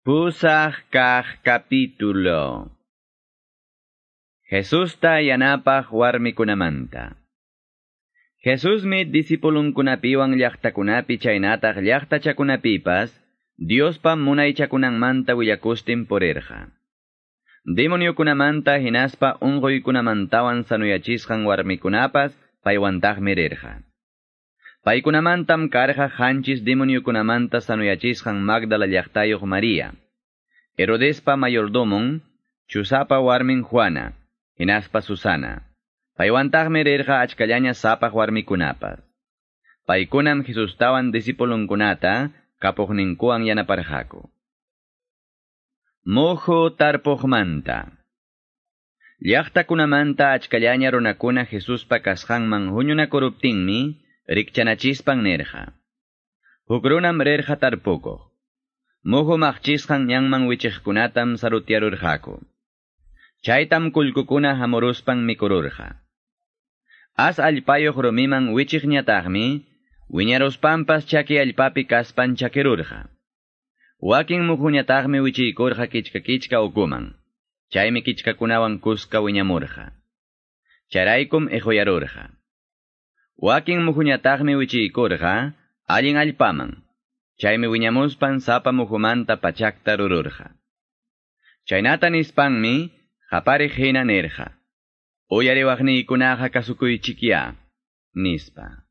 Pusaj kaj capítulo. Jesús ta yanapaj warmikunamanta. Jesús mi disipulunkunapiwan llaqtakunapi chaynataq llaqtachakunapipas, Diospa munaychakunanmanta willakustin porirqa. Demoniokunamanta hinaspa unquykunamantawan sanuyachisqan warmikunapas paywantaqmi rirqa. Paykunamantam karqa hanchis demoniokunamanta sanuyachisqan Magdala llaqtayuq María. Herodespa mayordomon, chusapa warmin Juana, hinaspa Susana. Paywantaqmi rirqa achkallaña sapaq warmikunapas. Paykunam Jesustawan disipulunkunata kapuqninkuwan yanaparqaku. Mojo tarpuqmanta. Llaqtakunamanta achkallaña runakuna Jesuspa kasqanman huñunakuruptinmi, rikchanachispan nirqa. Hukrunam rirqa tarpukuq. Muhu maqchisqan ñanman wichiqkunatam sarutiarurqaku. Chaytam kullkukuna hamuruspan mikururqa. As allpayuq rumiman wichiqñataqmi, wiñaruspampas chaki allpapi kaspan chakirurqa. Wakin muhuñataqmi wichiykurqa kichka kichka ukuman. Chaymi kichkakunawan kuska wiñamurqa. Charaykum ejoyarurqa. Wakin muhuñataqmi wichiykurqa, allin allpaman. Chaymi wiñamuspan sapa muhumanta pachakta rururqa. Chaynata nispanmi, qapariq hina nirqa. Uyariwaqniykunaqa kasukuychikya, nispa.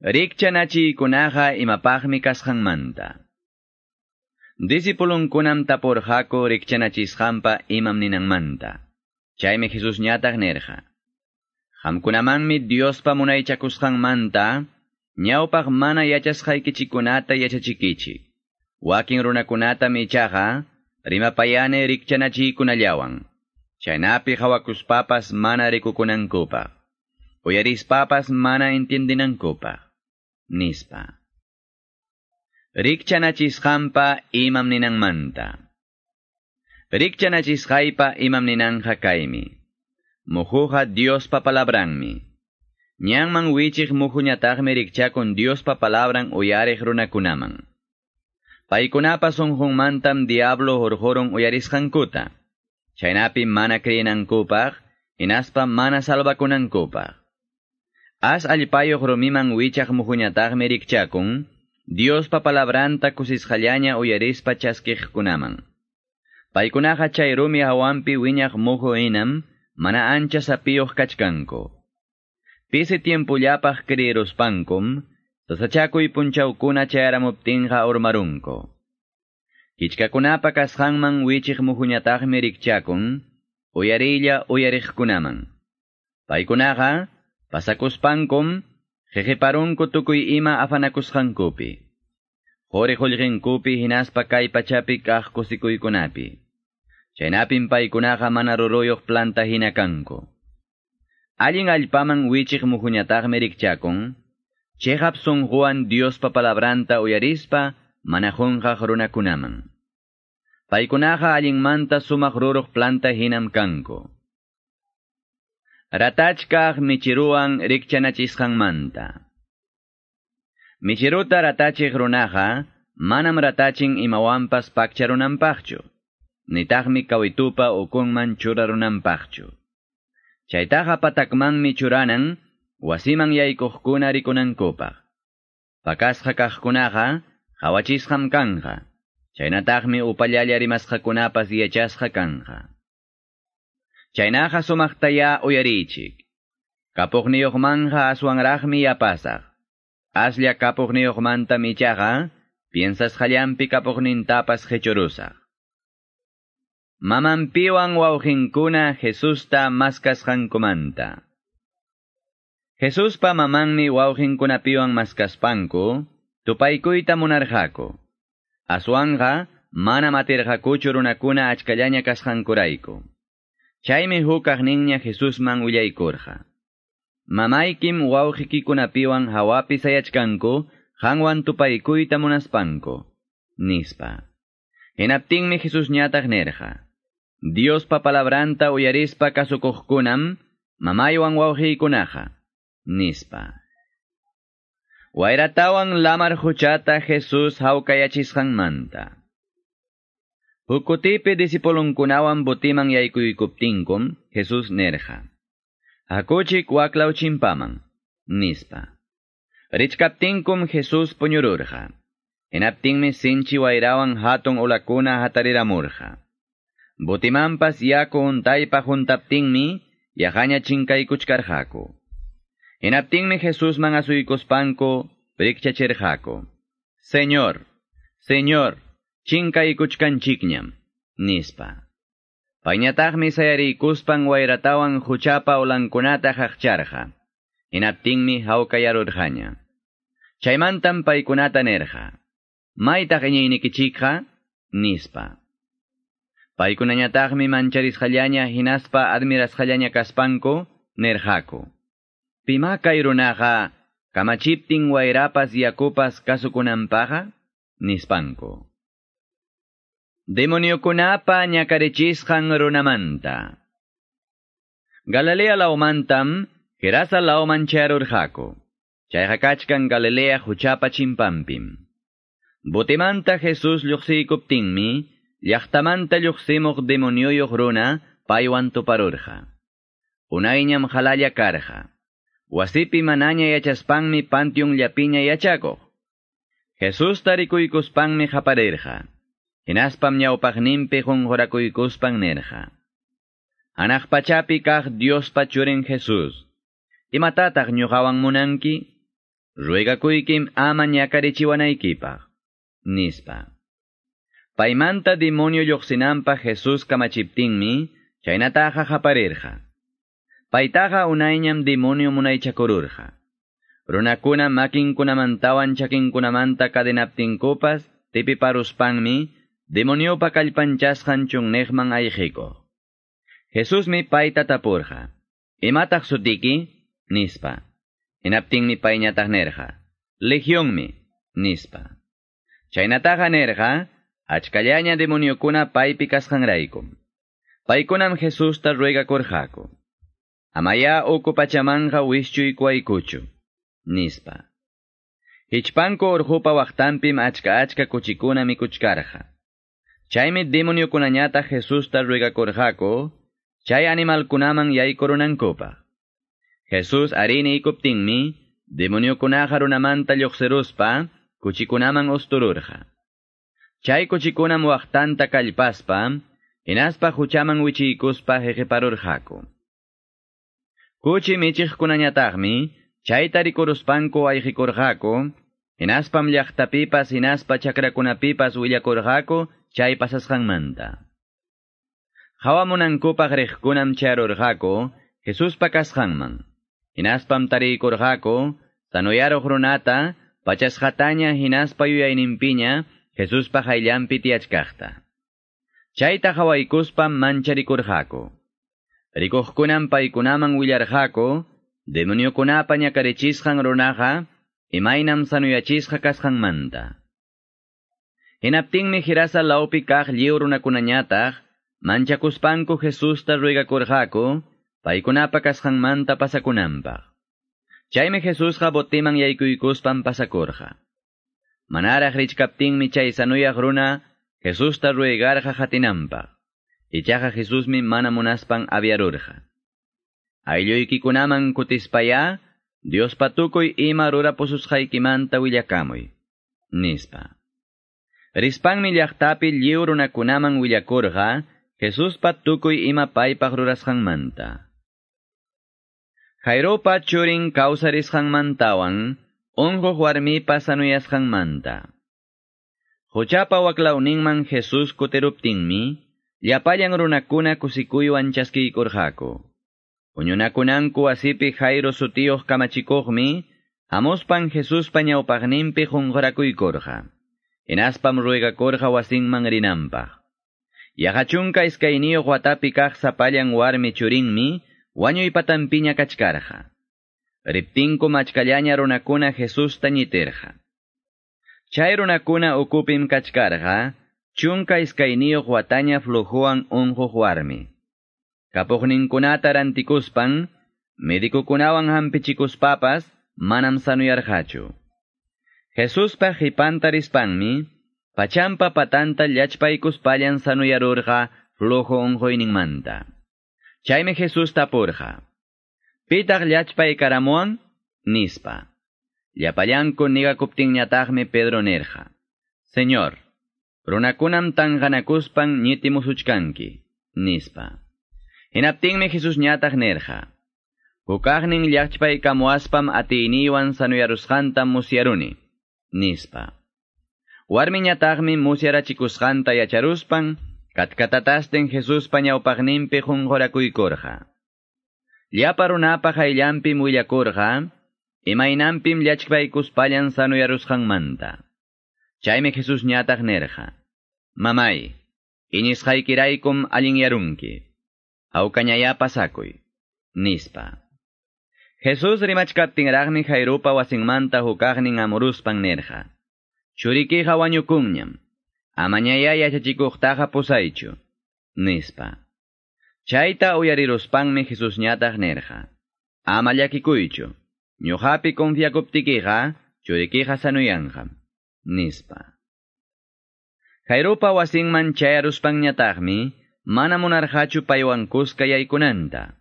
Rikchanachiykunaqa imapaqmi kasqanmanta. Disipulunkunam tapurqaku rikchanachisqanpa imam ninanmanta. Chaymi Jesus ñataq nirqa. Qamkunamanmi Diospa munaychakusqanmanta, ñawpaq mana yachasqaykichikunata yachachikichik. Wakin runakunata michaqa, rimapayane rikchanachiykunallawan. Chaynapi hawakuspapas mana rikukunankupaq. Uyarispapas mana entiendinankupaq. Nispa. Rikchanachisqanpa imam ninanmanta. Rikchanachisqaypa imam ninanja kaymi. Mujuja Diospa palabranmi. Ñanman wichik mujuñataqmi rikchakun Diospa palabran uyariq runakunaman. Paykunapa sunjunmantam diablo hurhurun uyarisqankuta. Chaynapi mana kriyinankupaq, hinaspa mana salvakunankupaq. As allpayuq rumiman wichaq mujuñataqmi rikchakun, Diospa palabranta kusisqallaña uyarispa chaskiqkunaman. Paykunaqa chay rumi hawanpi wiñaq muju inam, mana ancha sapiyuq kachkanku. Pisi tiempullapaq kriiruspankum, sasachakuy punchawkuna chayaramuptinqa urmarunku. Kichkakunapa kasqanman wichiq muhuñataqmi rikchakun, uyarilla uyariqkunaman. Paykunaqa, pasakuspankum, jejeparunku tukuy ima afanakusqankupi. Hori qullqinkupi hinaspa kay pachapi kaq kusikuykunapi. Chaynapin paykunaqa mana ruruyuq planta hinakanku. Allin allpaman wichiq muhuñataqmi rikchakun, chehap sunjuan Diospa palabranta uyarispa mana junqaq runakunaman. Paykunaqa allinmanta sumaq ruruq planta hinam kanku. Ratachkaq michiruwan rikchanachisqanmanta. Michiruta ratachiq runaqa manam ratachin imawanpas pakcharunanpaqchu, nitaqmi kawitupa ukunman churarunanpaqchu. Chaytaqa patakmanmi churanan, wasiman yaykuqkuna rikunankupaq. Pakasqa kaqkunaqa, hawachisqam kanqa. Chaynataqmi upallalla rimasqakunapas yachasqa kanqa. Chaynaqa sumaqtaya uyarichik. Kapuqniyuqmanqa aswanraqmi yapasaq. Aslla kapuqniyuqmanta michaqa, piensasqallampi kapuqnintapas hechurusaq. Mamanpiwan wawqinkuna Jesusta maskasqankumanta. Jesuspa mamanmi wawqinkunapiwan maskaspanku, tupaykuyta munarqaku. Aswanqa, mana matirqakuchu runakuna achkallaña kasqankurayku. Chaymi hukaq ninña Jesusman willaykurqa. Mamaykim wawqikikunapiwan hawapi sayachkanku, hanwan tupaykuyta munaspanku. Nispa. Hinaptinmi Jesus ñataq nirqa. Diospa palabranta uyarispa kasukuqkunam, mamaywan wawqiykunaqa. Nispa. Wayratawan lamar huchata Jesus hawkayachisqanmanta. Hukutipi disipulunkunawan botimang yaykuykuptinkum, Jesus nerja. Hakuchik waklaw chimpaman, nispa. Richkaptinkum Jesus puñururja. Enaptingmi sinchi wairawan hatun ulakuna hatariramurja. Botimampas yaku untaypa juntaptingmi, yahaña chinkaykuchkarjako. Enaptingmi Jesus man asuykuspanko, brikchachirjako. Señor, Señor, chinkaykuchkanchikñam, nispa. Pañataqmi sayarikuspan wairatawan huchapa ulankunata haqcharja. Hinaptinmi hawkayarurjaña. Chaymantam paykunata nerja. Nispa. Paykunañataqmi mancharisqallaña hinaspa admirasqallaña kaspanko, nerjako. Pima kay runaqa, kamachiptin wayrapas yakupas kasukunampaqa? Nispanko. Demoniokunapa ñakarichisqan runamanta. Galilea laumantam, Gerasa lauman charurjako. Chayqa kachkan Galilea huchapa chimpampim. Botemanta Jesús lluqsikuptinmi, llaqtamanta lluqsimuq demonioyoq runa paywan tuparurja. Unayñam halalla karja. Wasipi manaña yachaspanmi pantiun llapiña yachakoq. Jesús tarikuykuspanmi haparirja. Hinaspam ñawpaqninpi junjurakuykuspan nerja. Anaqpachapi kaq Diospa churin Jesús. Imatataq ñuqawan munanki? Ruegakuykim ama ñakarichiwanaykipaq. Nispa. Paymanta demonio lluqsinanpa Jesús kamachiptinmi, chaynataqa haparirja. Paytaqa unayñam demonio munaychakururja. Runakuna makinkunamantawan chakinkunamanta kadenaptinkupas, tipiparuspanmi, demoniopa kallpanchasqan chunneqman ayqiko. Jesúsmi payta tapurja. Imataq sutiki? Nispa. Hinaptinmi payñataq nerja. Legionmi, nispa. Chaynataqa nerja, achkallaña demoniokuna paypi kasqanraykum. Paykunam Jesusta ruegakurjako. Amaya uku pachamanja wischuykuaykuchu, nispa. Hichpanko urhupa waqtanpim achka achka kuchikuna mikuchkarja. Chaymi demoniokunañata Jesusta ruegakurjako, chay animalkunaman yaykurunankupaq. Jesus arini ikuptinmi, demoniokunaqa runamanta lluqsiruspa, kuchikunaman ustururja. Chay kuchikunam waqtanta kallpaspa, hinaspa huchaman wichiykuspa jejeparurjako. Kuchi michiqkunañataqmi, chay tarikuruspanku ayqikurjako, hinaspam llaqtapipas hinaspa chakrakunapipas willakurjako, chay pasasqanmanta. Hawamunankupaq riqkunam charurjako, Jesuspa kasqanman. Hinaspam tarikurjako, sanuyaruq runata, pachasqataña hinaspa yuyayninpiña, Jesuspa hayllampi tiachkaqta. Chayta hawaykuspam mancharikurjako. Rikuqkunam paykunaman willarjako, demoniokunapa ñakarichisqan runaqa, imaynam sanuyachisqa kasqanmanta. Hinaptinmi hirasa laupi kaq lliw runakunañataq, manchakuspanku Jesusta ruegakurjako, paykunapa kasqanmanta pasakunanpaq. Chaymi Jesusqa botiman yaykuykuspan pasakurja. Manaraq richkaptinmi chay sanuyaq runa, Jesusta ruegarja hatinanpaq. Ichaqa Jesusmi mana munaspan aviarurja. Aylluykunaman kutispaya, Dios patukuy ima rurapususqaykimanta willakamuy. Nispa. Rispanmi llaqtapi lliw runakunaman willakurqa, Jesuspa tukuy ima paypaq rurasqanmanta. Jairopa churin kawsarisqanmantawan, unquq warmipa sanuyasqanmanta. Huchapa waklawninman Jesus kutiruptinmi, llapallan runakuna kusikuywan chaskiykurqaku. Puñunakunanku asipi Jairo sutiyuq kamachikuqmi, hamuspan Jesuspa ñawpaqninpi qunqarakuykurqa. Hinaspam ruegakurqa wasinman rinanpaq. Yaqachunka iskayniyuq watapi kaq sapallan warmi churinmi, wañuypatanpiña kachkarqa. Riptinku machkallaña runakuna Jesus tañiterqa. Chay runakuna ukupim kachkarqa, chunka iskayniyuq wataña flujuan unquq warmi. Kapuqninkunata rantikuspan, medikukunawan hampichikuspapas, manam sanuyarqachu. Jesuspa qipanta rispanmi, Pachampa patanta llachpaykuspallan sanuyarurqa flojo manta. Chayme Jesús tapurqa. Pitaq llachpay karamuan? Nispa. Llapallanku nigakuptinñataqmi Pedro nerja. Señor, runakunam tan ganakuspan ñitimusuchkanki, nispa. Hinaptinmi Jesús ñataq nerja. Hukaqnin llachpay kamuaspam atiiniwan sanuyarusqanta musyaruni, nispa. Warmiñataqmi musyarachikusqanta yacharuspan, katkatatasten Jesúspa ñawpaqninpi junqorakuykurqa. Llapa runapaq ayllanpi mullakurqa, imaynampim llachpaykuspallan sanuyarusqanmanta. Chaymi Jesús ñataq nerqa. Mamay, iñisqaykiraykum allinyarunki. Awkañaya pasakuy. Nispa. Jesús rimachkaptinraqmi Jairupa wasinmanta hukaqnin amuruspan nerqa. Churikiqa wañukunñam. Amañaya yachachikuqtaqa pusaychu. Nispa. Chayta uyariruspanmi Jesús ñataq nerqa. Ama llakikuychu. Ñuqapi confiakuptikiqa churikiqa sanuyanqa. Nispa. Jairupa wasinman chayaruspanñataqmi mana munarqachu paywan kuska yaykunanta.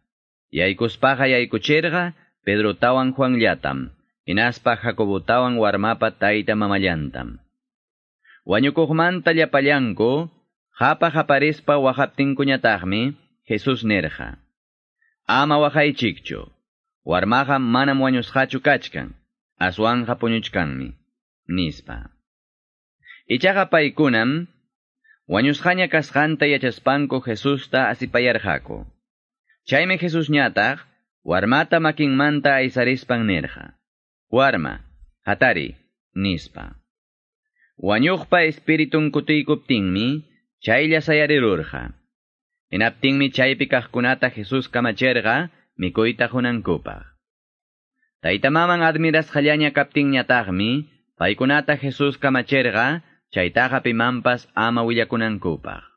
Yaykuspaqa yaykuchirqa Pedrotawan Juanllatam. Inaspa Jacobotawan warmapa tayta mamallantam. Wañukuqmanta llapallanku, japa japarispa wajaptinkuñataqmi, Jesús nerja. Ama wajaychikchu, warmaqa manam wañusqachu kachkan, aswanja puñuchkanmi, nispa. Ichaqa paykunam, wañusqaña kasqanta yachaspanku Jesusta asipayarqaku. Chaymi Jesús ñataq, warmata makinmanta aysarispan nerja. Warma, hatari, nispa. Wañuqpa espiritun kutiykuptinmi, chaylla sayarirurqa. Hinaptinmi chaypi kaqkunata Jesús kamachirqa, mikuyta hunankupaq. Taytamaman admirasqallaña kaptinñataqmi, paykunata Jesús kamachirqa, chaytaqa pimanpas ama willakunankupaq.